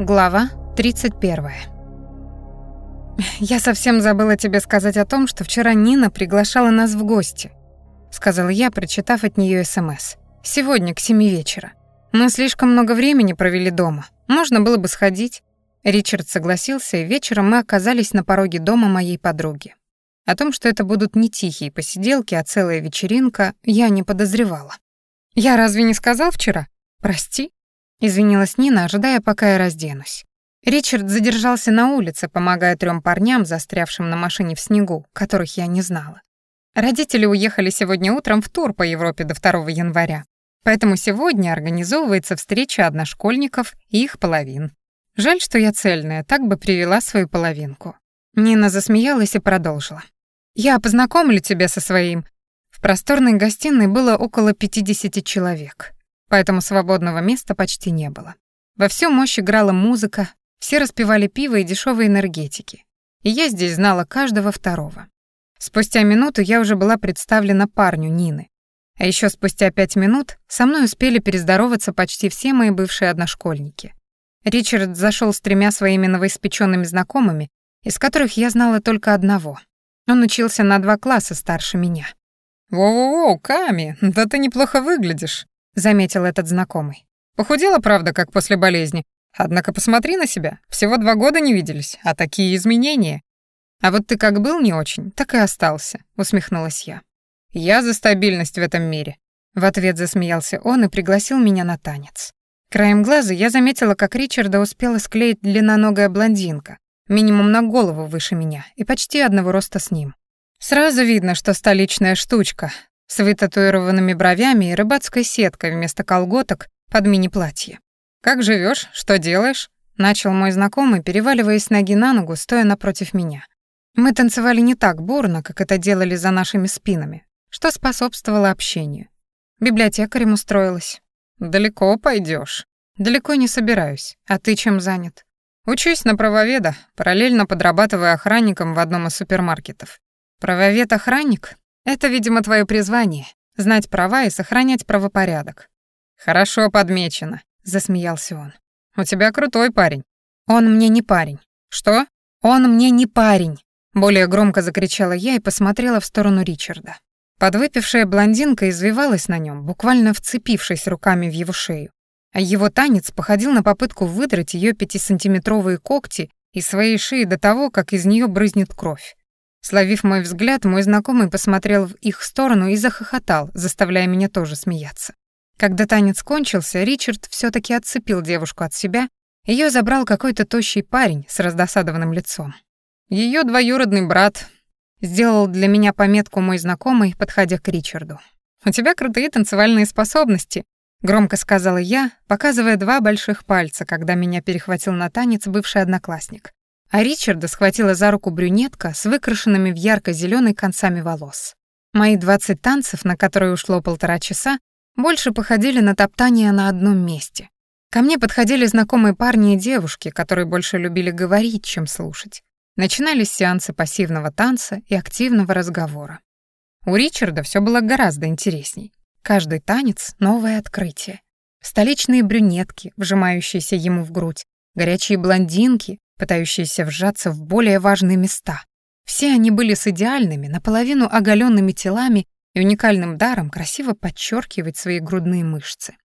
Глава 31. «Я совсем забыла тебе сказать о том, что вчера Нина приглашала нас в гости», сказала я, прочитав от нее СМС. «Сегодня к семи вечера. Мы слишком много времени провели дома. Можно было бы сходить». Ричард согласился, и вечером мы оказались на пороге дома моей подруги. О том, что это будут не тихие посиделки, а целая вечеринка, я не подозревала. «Я разве не сказал вчера? Прости?» Извинилась Нина, ожидая, пока я разденусь. Ричард задержался на улице, помогая трем парням, застрявшим на машине в снегу, которых я не знала. Родители уехали сегодня утром в тур по Европе до 2 января, поэтому сегодня организовывается встреча одношкольников и их половин. Жаль, что я цельная, так бы привела свою половинку. Нина засмеялась и продолжила. «Я познакомлю тебя со своим...» В просторной гостиной было около 50 человек поэтому свободного места почти не было. Во всю мощь играла музыка, все распивали пиво и дешевые энергетики. И я здесь знала каждого второго. Спустя минуту я уже была представлена парню Нины. А еще спустя пять минут со мной успели перездороваться почти все мои бывшие одношкольники. Ричард зашел с тремя своими новоиспеченными знакомыми, из которых я знала только одного. Он учился на два класса старше меня. «Воу-воу, Ками, да ты неплохо выглядишь», — заметил этот знакомый. «Похудела, правда, как после болезни. Однако посмотри на себя. Всего два года не виделись, а такие изменения». «А вот ты как был не очень, так и остался», — усмехнулась я. «Я за стабильность в этом мире». В ответ засмеялся он и пригласил меня на танец. Краем глаза я заметила, как Ричарда успела склеить длинноногая блондинка, минимум на голову выше меня и почти одного роста с ним. Сразу видно, что столичная штучка, с вытатуированными бровями и рыбацкой сеткой вместо колготок под мини-платье. «Как живешь? Что делаешь?» — начал мой знакомый, переваливаясь ноги на ногу, стоя напротив меня. Мы танцевали не так бурно, как это делали за нашими спинами, что способствовало общению. Библиотекарем устроилась. «Далеко пойдешь. «Далеко не собираюсь. А ты чем занят?» «Учусь на правоведа, параллельно подрабатывая охранником в одном из супермаркетов». «Правовед-охранник? Это, видимо, твое призвание — знать права и сохранять правопорядок. Хорошо подмечено, засмеялся он. У тебя крутой парень. Он мне не парень. Что? Он мне не парень, более громко закричала я и посмотрела в сторону Ричарда. Подвыпившая блондинка извивалась на нем, буквально вцепившись руками в его шею. А его танец походил на попытку выдрать ее пятисантиметровые когти из своей шеи до того, как из нее брызнет кровь. Словив мой взгляд, мой знакомый посмотрел в их сторону и захохотал, заставляя меня тоже смеяться. Когда танец кончился, Ричард все таки отцепил девушку от себя, ее забрал какой-то тощий парень с раздосадованным лицом. Ее двоюродный брат сделал для меня пометку мой знакомый, подходя к Ричарду. «У тебя крутые танцевальные способности», — громко сказала я, показывая два больших пальца, когда меня перехватил на танец бывший одноклассник а Ричарда схватила за руку брюнетка с выкрашенными в ярко зеленый концами волос. Мои двадцать танцев, на которые ушло полтора часа, больше походили на топтание на одном месте. Ко мне подходили знакомые парни и девушки, которые больше любили говорить, чем слушать. Начинались сеансы пассивного танца и активного разговора. У Ричарда все было гораздо интересней. Каждый танец — новое открытие. Столичные брюнетки, вжимающиеся ему в грудь, горячие блондинки, пытающиеся вжаться в более важные места. Все они были с идеальными, наполовину оголенными телами и уникальным даром красиво подчеркивать свои грудные мышцы.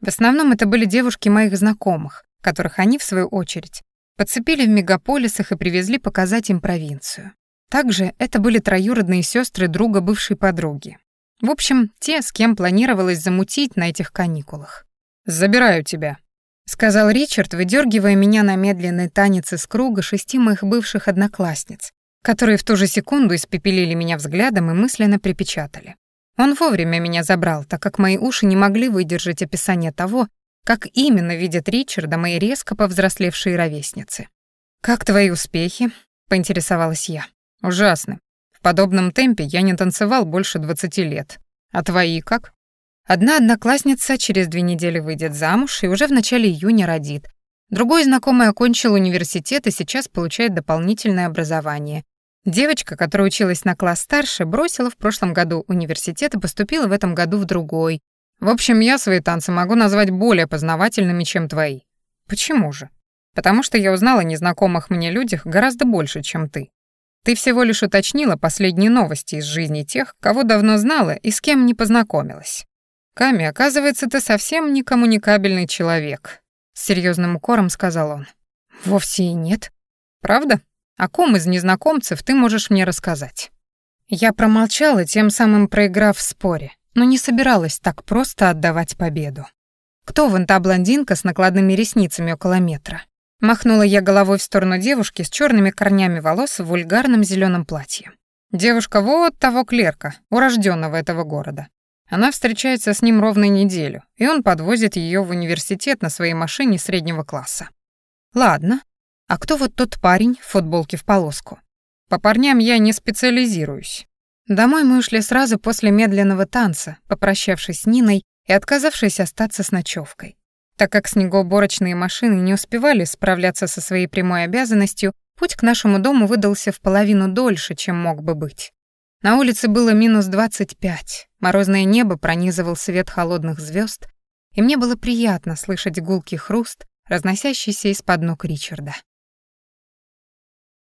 В основном это были девушки моих знакомых, которых они, в свою очередь, подцепили в мегаполисах и привезли показать им провинцию. Также это были троюродные сестры друга бывшей подруги. В общем, те, с кем планировалось замутить на этих каникулах. «Забираю тебя», — сказал Ричард, выдергивая меня на медленный танец из круга шести моих бывших одноклассниц, которые в ту же секунду испепелили меня взглядом и мысленно припечатали. Он вовремя меня забрал, так как мои уши не могли выдержать описание того, как именно видят Ричарда мои резко повзрослевшие ровесницы. «Как твои успехи?» — поинтересовалась я. «Ужасно. В подобном темпе я не танцевал больше двадцати лет. А твои как?» Одна одноклассница через две недели выйдет замуж и уже в начале июня родит. Другой знакомый окончил университет и сейчас получает дополнительное образование. Девочка, которая училась на класс старше, бросила в прошлом году университет и поступила в этом году в другой. В общем, я свои танцы могу назвать более познавательными, чем твои. Почему же? потому что я узнала о незнакомых мне людях гораздо больше, чем ты. Ты всего лишь уточнила последние новости из жизни тех, кого давно знала и с кем не познакомилась. Ками, оказывается, ты совсем не коммуникабельный человек, с серьезным укором сказал он. Вовсе и нет. Правда? О ком из незнакомцев ты можешь мне рассказать? Я промолчала, тем самым проиграв в споре, но не собиралась так просто отдавать победу. Кто вон та блондинка с накладными ресницами около метра? Махнула я головой в сторону девушки с черными корнями волос в вульгарном зеленом платье. Девушка вот того клерка, урожденного этого города. Она встречается с ним ровно неделю, и он подвозит ее в университет на своей машине среднего класса. Ладно. А кто вот тот парень в футболке в полоску? По парням я не специализируюсь. Домой мы ушли сразу после медленного танца, попрощавшись с Ниной и отказавшись остаться с ночевкой. Так как снегоуборочные машины не успевали справляться со своей прямой обязанностью, путь к нашему дому выдался в половину дольше, чем мог бы быть. На улице было минус 25, морозное небо пронизывал свет холодных звезд, и мне было приятно слышать гулкий хруст, разносящийся из-под ног Ричарда.